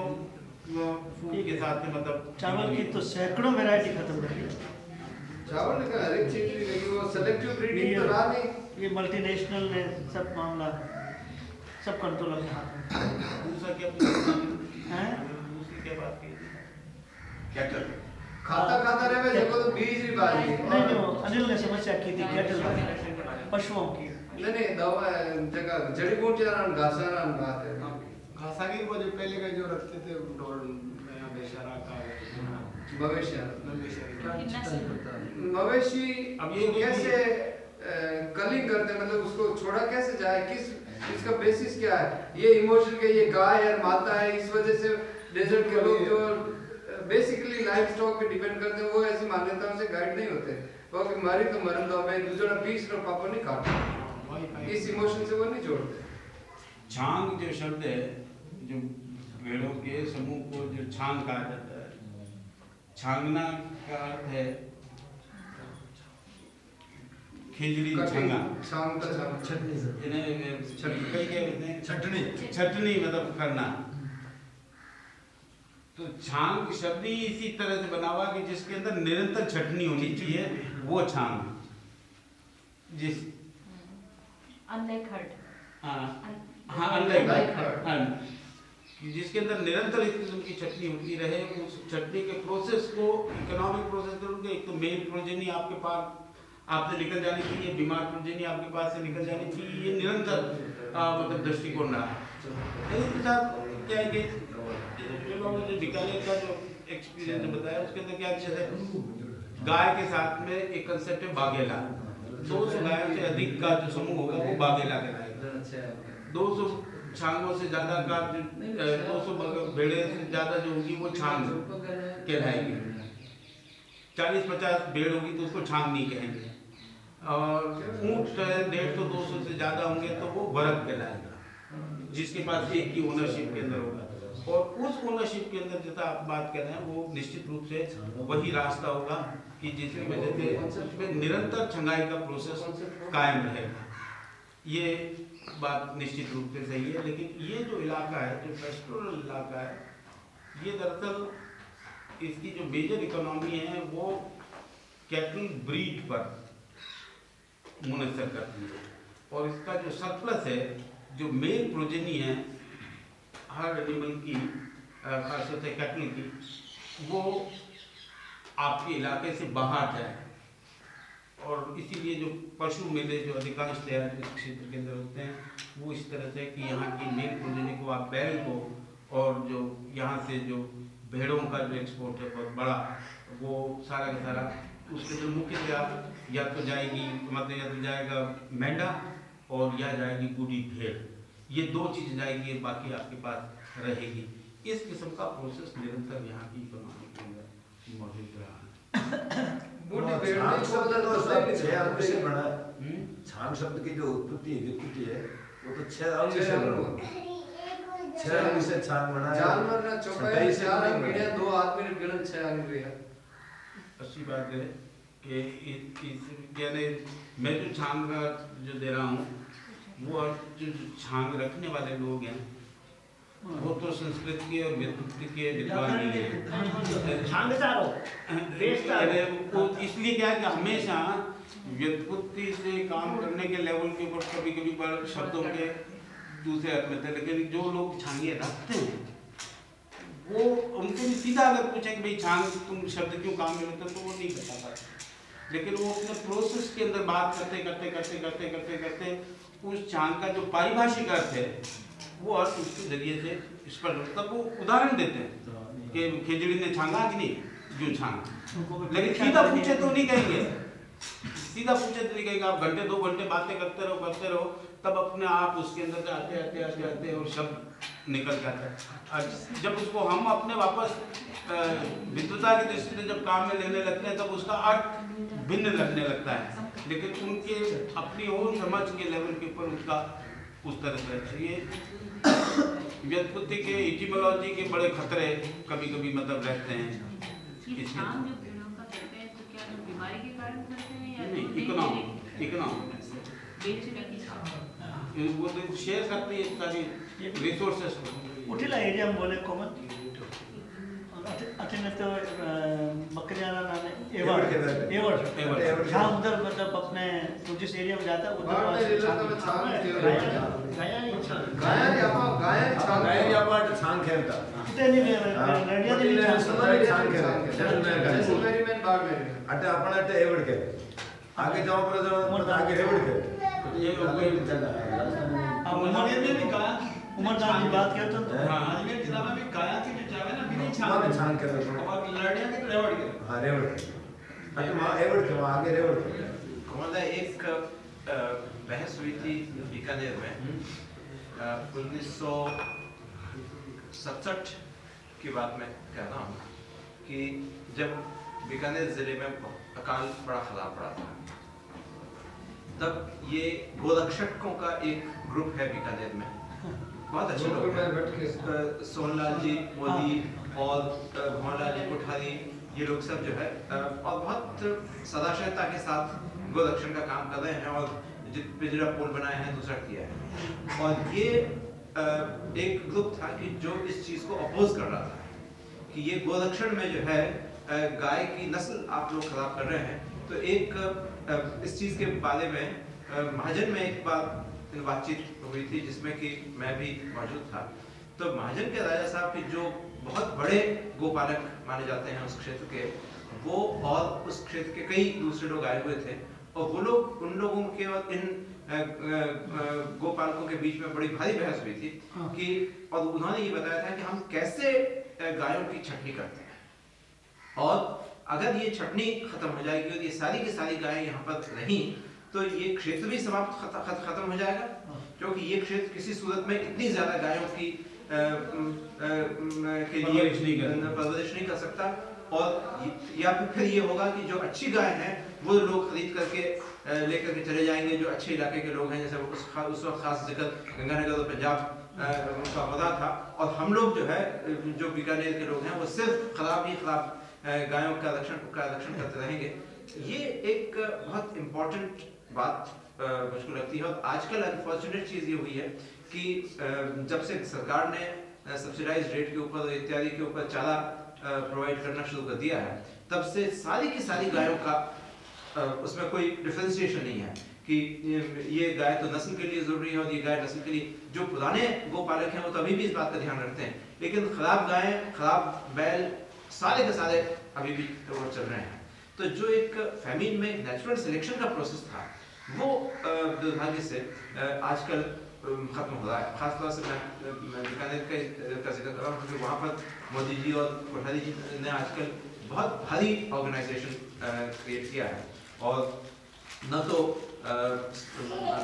फ़ूड के साथ में मतलब चावल की तो सैकड़ों वेराइटी खत्म कर दी चावल का हर एक चीज़ लगी वो सेलेक्टिव ब्रीडिंग तो रहा नहीं। ये मल्टीनेशनल ने सब मामला सब कंट्रोल अपने हाथ में। दूसरा क्या पूछा? हैं? दूसरी क्या बात की थी? कैटल खाता खाता रहे भाई देखो तो बीज ही। बात नहीं नहीं वो अनिल ने समस्या की थी कैटल वाली, पशुओं की। नहीं नहीं दवा जगह जड़ी बूटियाँ ना घासा ना बात है। घासा की वो जो पहले का जो रखते थे ढोल बेचारा का मवेशी मवेशी अब ये कैसे कलिंग करते मतलब उसको छोड़ा कैसे जाए किस इसका बेसिस क्या है? ये इमोशन के ये गाय है माता है इस वजह से डेजर्ट के लोग जो बेसिकली लाइफ स्टॉक पे डिपेंड करते हैं वो ऐसी मान्यताओं से गाइड नहीं होते। वो कि मारी तो मरन दो मैं दूसरा पीस रो पापा नहीं काटो इस इमोशन से वो नहीं जोड़ते। छांग जो शब्द है जो भेड़ों के समूह को जो छांग कहा जाता है। छांगना का अर्थ है खिजड़ी छांगा छांग का छांग इन्हें छटनी कई क्या कहते हैं छटनी छटनी मतलब करना तो छांग शब्द ही इसी तरह से बना हुआ कि जिसके अंदर निरंतर छटनी होनी चाहिए वो छांग। जिस. हाँ। हाँ unlike Like हाँ, जिसके अंदर निरंतर इस किस्म की चटनी होती रहे उस चटनी के प्रोसेस को इकोनॉमिक प्रोसेस करोगे एक तो मेल प्रोजेनी आपके पास आपसे निकल जानी चाहिए बीमार प्रोजेनी आपके पास से निकल जानी चाहिए ये निरंतर मतलब दृष्टिकोण रहा इसके साथ क्या है कि जो बीकानेर का जो एक्सपीरियंस बताया, उसके अंदर क्या चीज़ है गाय के साथ में एक कंसेप्ट है, बागेला। दो सौ गायों से अधिक का जो समूह होगा, वो बागेला कहलाएगा। दो सौ छांगों से ज़्यादा का दो सौ भेड़े से ज़्यादा जो होगी, वो छांग कहलाएगी। चालीस पचास भेड़ होगी तो उसको छांग नहीं कहेंगे। और ऊँट डेढ़ सौ दो सौ से ज़्यादा होंगे तो वो बरक कहलाएगा जिसके पास एक ही ओनरशिप के अंदर होगा। और उस ओनरशिप के अंदर जैसा आप बात कर रहे हैं वो निश्चित रूप से वही रास्ता होगा कि जिसकी वजह से उसमें निरंतर छंगाई का प्रोसेस कायम रहेगा। ये बात निश्चित रूप से सही है लेकिन ये जो इलाका है जो पेस्टोरल इलाका है ये दरअसल इसकी जो मेजर इकोनॉमी है वो कैटल ब्रीड पर मुनसर करती है और इसका जो सरप्लस है, जो मेल प्रोजेनी है, हर एनिमल की खासतौर से कैटल की, वो आपके इलाके से बाहर जाए। और इसीलिए जो पशु मेले जो अधिकांश तैयार इस क्षेत्र के अंदर होते हैं, वो इस तरह से कि यहाँ की मेल प्रोजेनी को आप बैल को और जो यहाँ से जो भेड़ों का जो एक्सपोर्ट है, बहुत बड़ा, वो सारा का सारा उसके जो मुख्यतः या तो जाएगी मतलब या तो जाएगा मेंढा और या जाएगी बूढ़ी भेड़। ये दो चीज़ जाएगी बाकी आपके पास रहेगी। इस किस्म का प्रोसेस निरंतर यहाँ की इकोनॉमी के अंदर मौजूद रहा है। छान शब्द तो है। हम्म? छान शब्द की जो उत्पत्ति व्युत्पत्ति है वो तो छह अंग छह से अंग। बना है। छह अंग से छान बना है। जानवर ना चौपाई से है। दो आदमी ने गिनन छह अंग लिया। अच्छी बात है कि यानी मैं जो छांग का जो दे रहा हूँ वो जो जो छांग रखने वाले लोग हैं वो तो संस्कृत के और व्युत्पत्ति के विद्वान है वो इसलिए क्या है कि हमेशा व्युत्पत्ति से काम करने के लेवल के ऊपर कभी कभी शब्दों के दूसरे अर्थ में थे लेकिन जो लोग छांगे रखते हैं वो उनको भी सीधा अगर पूछें कि भाई छांग तुम शब्द क्यों काम में लेते तो वो नहीं बता पाते। लेकिन वो अपने प्रोसेस के अंदर बात करते करते करते करते करते करते उस छांग का जो पारिभाषिक अर्थ है वो अर्थ उसके ज़रिए से स्पष्ट। तब वो उदाहरण देते हैं कि खिचड़ी ने छांगा कि नहीं? जो छांग। लेकिन सीधा पूछे तो नहीं कहेंगे। सीधा पूछे तो नहीं कहेंगे। आप घंटे दो घंटे बातें करते रहो करते रहो तब अपने आप उसके अंदर आते आते आते आते और शब्द निकल जाता है और जब उसको हम अपने वापस विद्वता की दृष्टि से जब काम में लेने लगते हैं तब उसका अर्थ भिन्न लगने लगता है। लेकिन उनके अपनी और समझ के लेवल के ऊपर उसका उस तरह से है। ये व्युत्पत्ति के इटिमोलॉजी के बड़े खतरे कभी कभी मतलब रहते हैं। ये इसलिए- छांग जो भेड़ों का करते हैं क्या लोग बीमारी के कारण करते हैं नहीं इकोनॉमी इकोनॉमी वो तो शेयर करती है सारी को उठिला एरिया में बोले कॉमन ने तो बकरियाना नाम है एवढ के एवड़ नाम है। एवड़ एवड़। एवढ के- हाँ उधर मतलब अपने तो जिस एरिया में जाता है में उधर जिल्हा तो छान. गया नहीं छान गायन आपण गायन छान इतने नहीं हाँ। रेडिया नहीं पहिले छान केलं. जैसलमेरी में बाढ़ में अटे आपण अटे एवढ केलं आगे जाऊ परत जाऊ आगे एवढ केलं ये लोग कोई- हाँ, उमर अजमेर में भी गाया उमर नाम की बात करते हैं तो हाँ। अजमेर जिला में भी गाया की जो चावल है ना बिना छान तुम्हाला छान केलं और लड़िया के तो रेवड़ के। हा रेवड केलं अटे मा एवढ केलं आगे रेवड केलं महोदय एक बहस हुई थी बीकानेर में। उन्नीस सौ सड़सठ की बात मैं कह रहा हूँ कि जब बीकानेर ज़िले में अकाल बड़ा खराब पड़ा था तब ये गोरक्षकों का एक ग्रुप है बीकानेर में। बहुत अच्छे लोग हैं। सोनलाल जी मोदी और भंवरलाल जी कोठारी ये लोग सब जो है और बहुत सदाशयता के साथ गोरक्षण का काम कर रहे हैं और पिंजरा पुल बनाए हैं दूसरा किया है। और ये एक ग्रुप था कि जो इस चीज़ को अपोज कर रहा था कि ये गोरक्षण में जो है गाय की नस्ल आप लोग खराब कर रहे हैं। तो एक इस चीज़ के बारे में महाजन में एक बार बातचीत हुई थी जिसमें कि मैं भी मौजूद था। तो महाजन के राजा साहब के जो बहुत बड़े गोपालक माने जाते हैं उस क्षेत्र के वो और उस क्षेत्र के कई दूसरे लोग आए हुए थे। और वो लोग उन लोगों के और इन गोपालकों के बीच में बड़ी भारी बहस हुई थी हाँ। कि और उन्होंने ये बताया था कि हम कैसे गायों की छटनी करते हैं। और अगर ये छटनी खत्म हो जाएगी और ये सारी की सारी गायें यहाँ पर रहीं तो ये क्षेत्र भी समाप्त खत, खत, खत्म हो जाएगा। क्योंकि ये क्षेत्र किसी सूरत में इतनी ज़्यादा गायों की के लिए परवरिश नहीं कर सकता। और या फिर फिर ये होगा कि जो अच्छी गाय हैं वो लोग खरीद करके लेकर के चले जाएँगे। जो अच्छे इलाके के लोग हैं जैसे उस खा- उस वक्त खास ज़िक्र गंगानगर और पंजाब का होता था। और हम लोग जो है जो बीकानेर के लोग हैं वो सिर्फ़ खराब ही खराब गायों का रक्षण का रक्षण करते रहेंगे। ये एक बहुत इम्पोर्टेंट बात मुझको लगती है। और आजकल अनफॉर्चुनेट चीज़ ये हुई है कि जब से सरकार ने सब्सिडाइज रेट के ऊपर इत्यादि के ऊपर चारा प्रोवाइड करना शुरू कर दिया है, तब से सारी की सारी गायों का उसमें कोई डिफ्रेंसिएशन नहीं है कि, ये- गाय तो नस्ल के लिए ज़रूरी है और ये गाय नस्ल के लिए, जो पुराने गोपालक हैं वो तो अभी भी इस बात का ध्यान रखते हैं। लेकिन खराब गायें, खराब बैल, सारे के सारे अभी भी चल रहे हैं। तो जो एक फैमिन में नेचुरल सिलेक्शन का प्रोसेस था वो दुर्भाग्य से आजकल खत्म हो रहा है। खासतौर से मैं बीकानेर का ज़िक्र कर रहा हूँ क्योंकि वहाँ पर मोदी जी और कोठारी जी ने आजकल बहुत भारी ऑर्गेनाइजेशन क्रिएट किया है। और न तो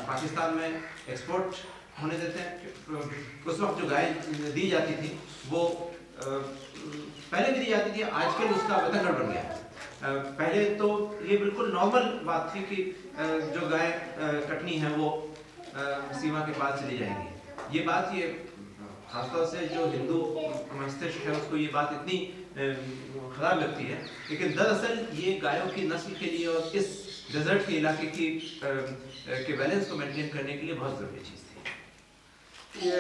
पाकिस्तान में एक्सपोर्ट होने देते हैं। उस वक्त जो गाय दी जाती थी, वो पहले भी दी जाती थी, आजकल उसका बतंगड़ बन गया है। पहले तो ये बिल्कुल नॉर्मल बात थी कि जो गाय कटनी है वो सीमा के पास चली जाएगी। ये बात ये, खासतौर से जो हिंदू मस्तिष्क है, उसको ये बात इतनी खराब लगती है, लेकिन दरअसल ये गायों की नस्ल के लिए और इस डेजर्ट के इलाके की के बैलेंस को मेंटेन करने के लिए बहुत ज़रूरी चीज़ थी। ये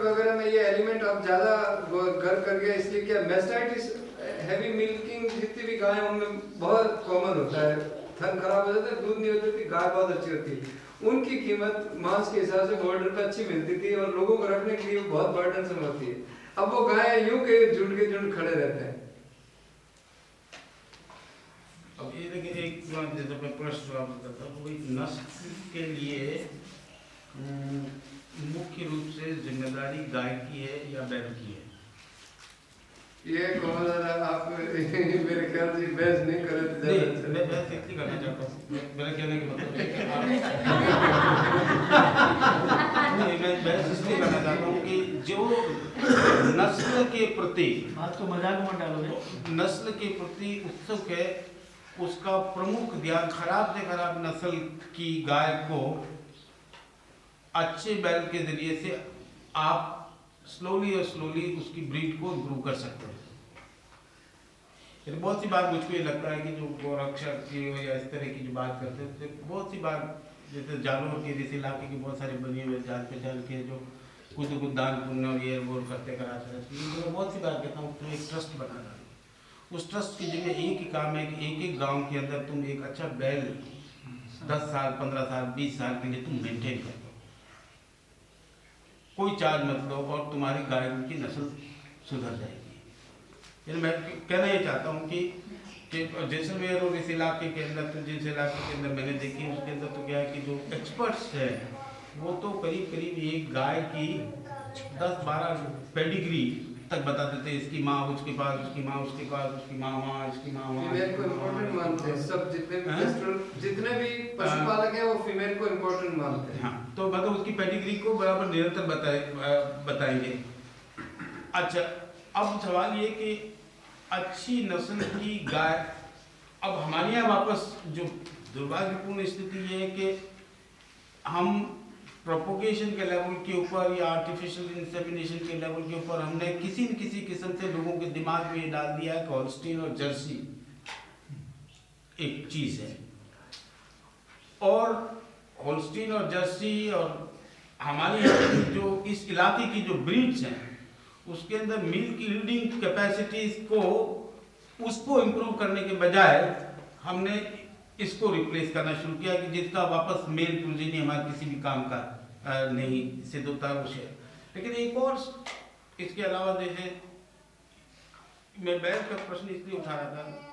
वगैरह में ये एलिमेंट अब ज़्यादा घर कर गया, इसलिए क्या मेस्टाइटिस हैवी मिल्किंग जितनी भी गाय, उनमें बहुत कॉमन होता है। थन खराब हो जाता दूध नहीं होती थी, गाय बहुत अच्छी होती उनकी कीमत मांस के हिसाब से बॉर्डर पे अच्छी मिलती थी और लोगों को रखने के लिए बहुत बर्डन होती है। अब वो गाय यूँ के झुंड के झुंड खड़े रहते हैं। अब ये देखिए, एक जैसे मैं प्रश्न एक नस्ल के लिए मुख्य रूप से ज़िम्मेदारी गाय की है या बैल की है? ये कौन आप मेरे ख्याल से बहस नहीं करे तो ज़्यादा अच्छा। मैं बहस इसलिए करना चाहता हूँ मेरा कहने का मतलब है नहीं मैं बहस इसलिए करना चाहता हूँ कि जो नस्ल के प्रति बात को मज़ाक में डालोगे नस्ल के प्रति उत्सुक है उसका प्रमुख ध्यान खराब से खराब नस्ल की गाय को अच्छे बैल के ज़रिए से आप स्लोली और स्लोली उसकी ब्रीड को इम्प्रूव कर सकते हैं। फिर बहुत सी बार मुझको ये लगता है कि जो गोरक्षक की हो या इस तरह की जो बात करते हैं तो बहुत सी बार जैसे जानवर के, जैसे इलाके के बहुत सारे बने हुए जान पहचान के जो कुछ तो कुछ दान पुण्य और ये वो करते कराते रहते हैं। तो मैं बहुत सी बार कहता हूँ तुम एक ट्रस्ट बना डालो उस ट्रस्ट की जिम्मे एक ही काम है कि एक एक गाँव के अंदर तुम एक अच्छा बैल दस साल, पंद्रह साल, बीस साल के लिए तुम मेंटेन कर कोई चार्ज मत लो और तुम्हारी गाय की नस्ल सुधर जाएगी। मैं कहना ये चाहता हूँ कि कि जैसलमेर और इस इलाके के अंदर तो जिस इलाके के अंदर मैंने देखी, उसके अंदर तो क्या है कि जो एक्सपर्ट्स हैं, वो तो करीब करीब एक गाय की दस बारह पेडिग्री तक बता देते हैं इसकी माँ उसके पास उसकी माँ उसके पास उसकी माँ वहाँ इसकी माँ वहाँ फीमेल को माँ इम्पोर्टेंट मानते हैं सब जितने भी हाँ? जितने भी पशुपालक हैं वो फीमेल को इम्पोर्टेंट मानते हैं। हाँ तो मतलब उसकी पेडिग्री को बराबर निरंतर बताए बताएँगे। अच्छा अब सवाल ये कि अच्छी नस्ल की गाय अब हमारे यहाँ वापस जो दुर्भाग्यपूर्ण स्थिति ये है कि हम प्रोपोगेशन के लेवल के ऊपर या आर्टिफिशियल इंसेमिनेशन के लेवल के ऊपर हमने किसी न किसी किस्म से लोगों के दिमाग में ये डाल दिया है कि हॉलस्टीन और जर्सी एक चीज़ है। और होल्स्टीन और जर्सी और हमारी जो इस इलाके की जो ब्रीड्स हैं, उसके अंदर मिल्क यील्डिंग कैपेसिटीज को, उसको इम्प्रूव करने के बजाय हमने इसको रिप्लेस करना शुरू किया कि जिसका वापस मेल नहीं, हमारे किसी भी काम का नहीं, सिद्ध होता है वो शेयर लेकिन एक और इसके अलावा जैसे, मैं बैंक का प्रश्न इसलिए उठा रहा था